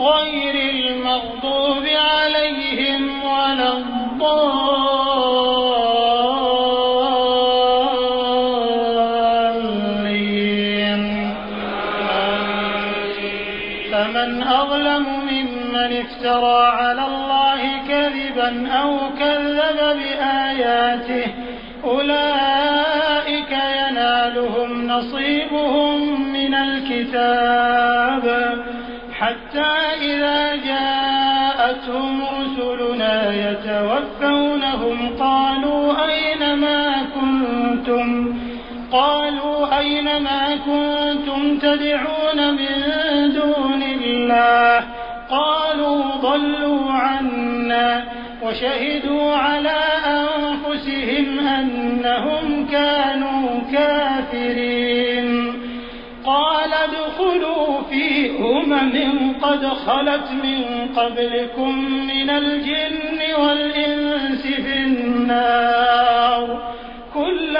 غير المغضوب عليهم ولا الضالين. فمن أظلم ممن افترى على الله كذبا أو كذب بآياته أولئك ينالهم نصيبهم من الكتاب. تدعون من دون الله. قالوا ضلوا عنا وشهدوا على أنفسهم أنهم كانوا كافرين. قال ادخلوا في أمم قد خلت من قبلكم من الجن والإنس في النار.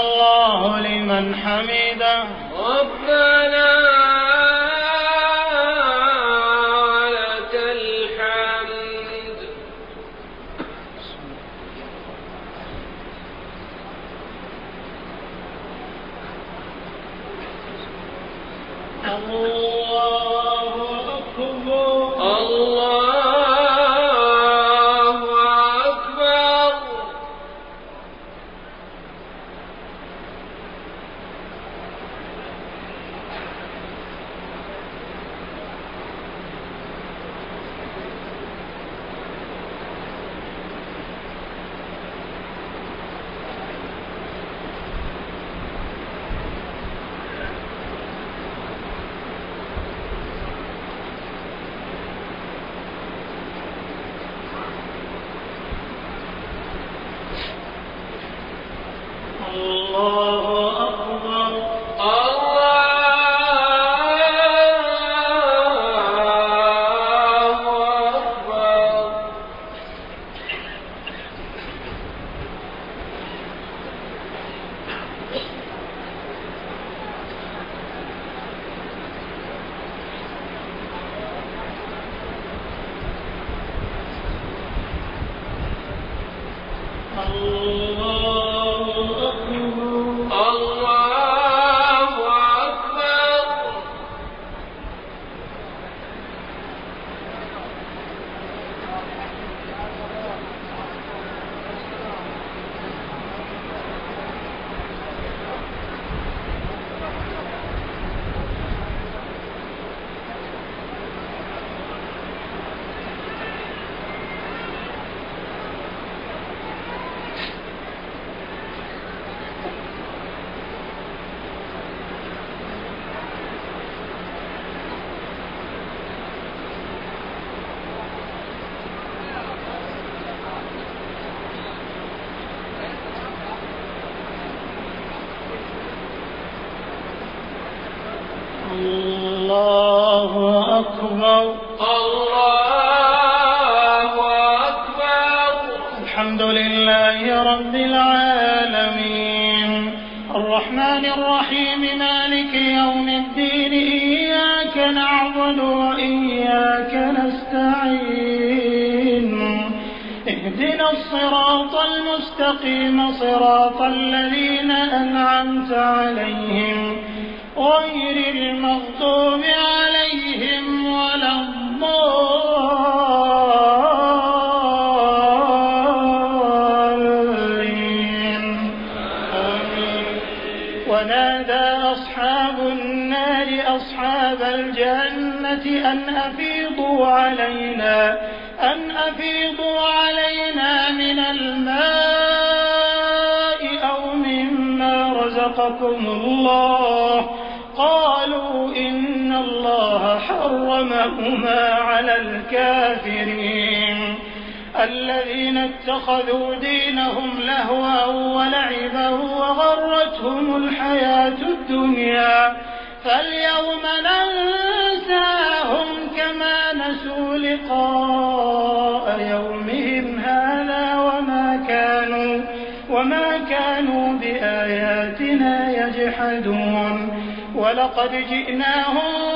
الله لمن حمده. ربنا حرمهما على الكافرين الذين اتخذوا دينهم لهوا ولعبا وغرتهم الحياة الدنيا فاليوم ننساهم كما نسوا لقاء يومهم هذا وما كانوا وما كانوا بآياتنا يجحدون ولقد جئناهم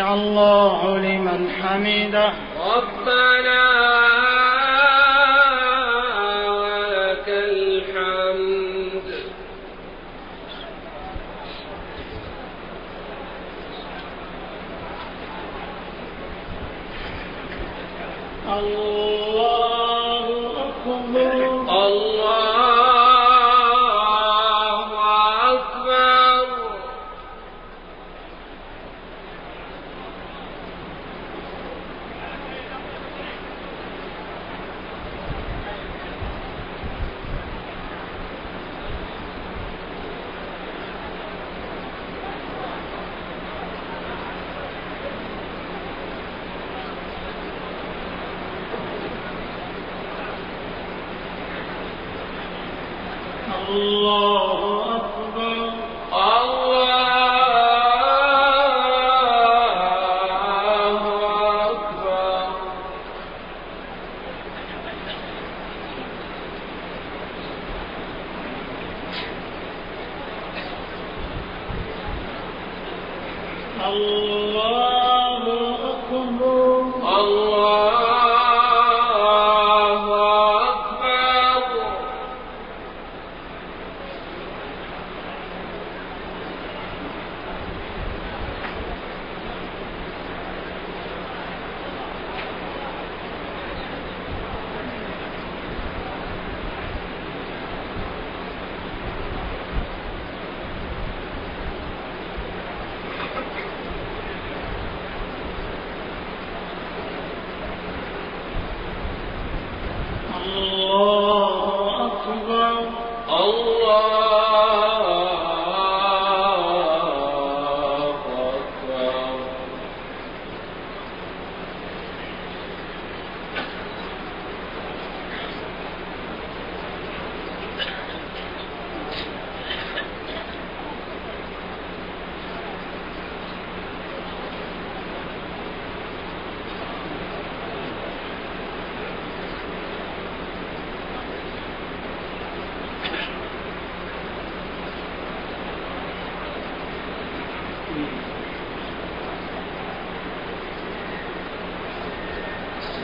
الله لمن حمده. ربنا ولك الحمد. الله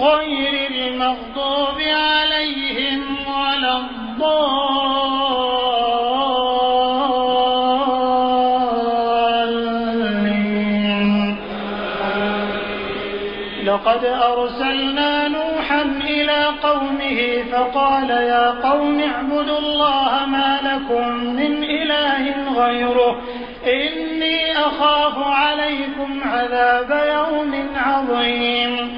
غير المغضوب عليهم ولا الضالين. لقد أرسلنا نوحا إلى قومه فقال يا قوم اعبدوا الله ما لكم من إله غيره. إني أخاف عليكم عذاب يوم عظيم.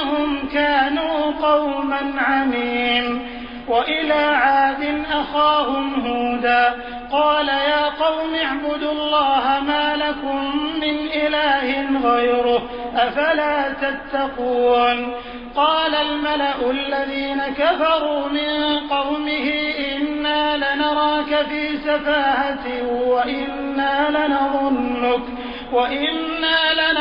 إنهم كانوا قوما عمين وإلى عاد أخاهم هودا. قال يا قوم اعبدوا الله ما لكم من إله غيره. أفلا تتقون؟ قال الملأ الذين كفروا من قومه إنا لنراك في سفاهة وإنا لنظنك وإنا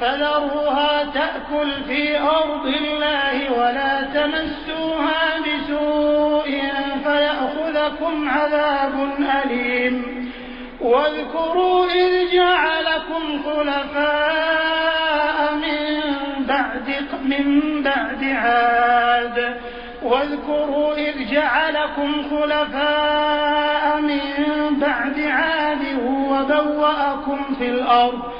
فذروها تأكل في أرض الله ولا تمسوها بسوء فيأخذكم عذاب أليم. واذكروا إذ جعلكم خلفاء من بعد من بعد عاد. واذكروا إذ جعلكم خلفاء من بعد عاد وبوأكم في الأرض.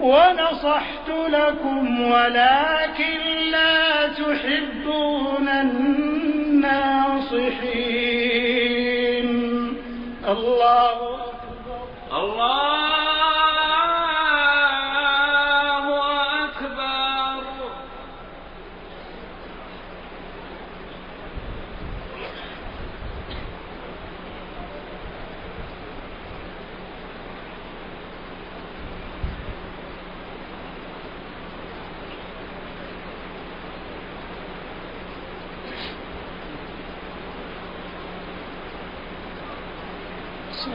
ونصحت لكم ولكن لا تحبون الناصحين. الله الله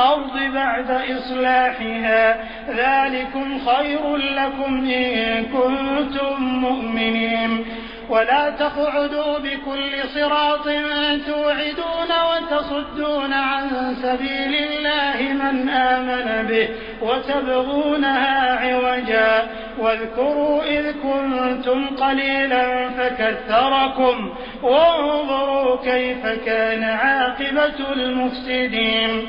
الأرض بعد إصلاحها. ذلكم خير لكم إن كنتم مؤمنين. ولا تقعدوا بكل صراط توعدون وتصدون عن سبيل الله من آمن به وتبغونها عوجا. واذكروا إذ كنتم قليلا فكثركم. وانظروا كيف كان عاقبة المفسدين.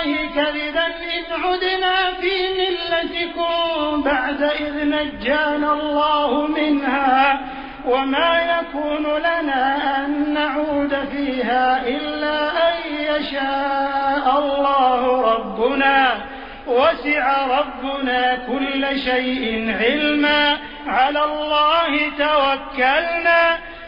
الله كذبا إن عدنا في ملتكم بعد إذ نجانا الله منها وما يكون لنا أن نعود فيها إلا أن يشاء الله ربنا. وسع ربنا كل شيء علما. على الله توكلنا.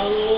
السلام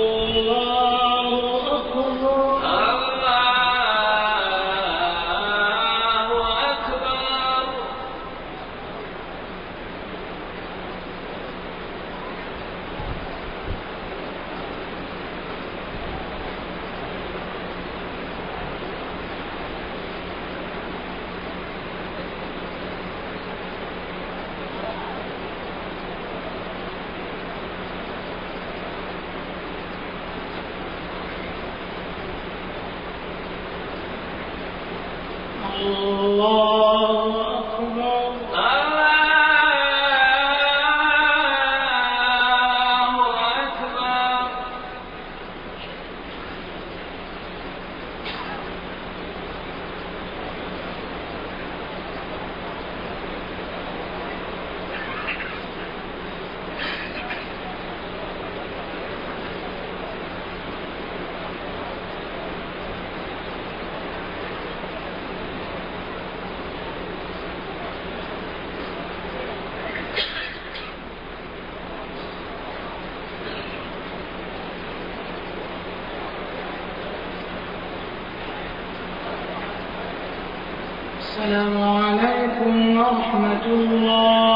ورحمة الله.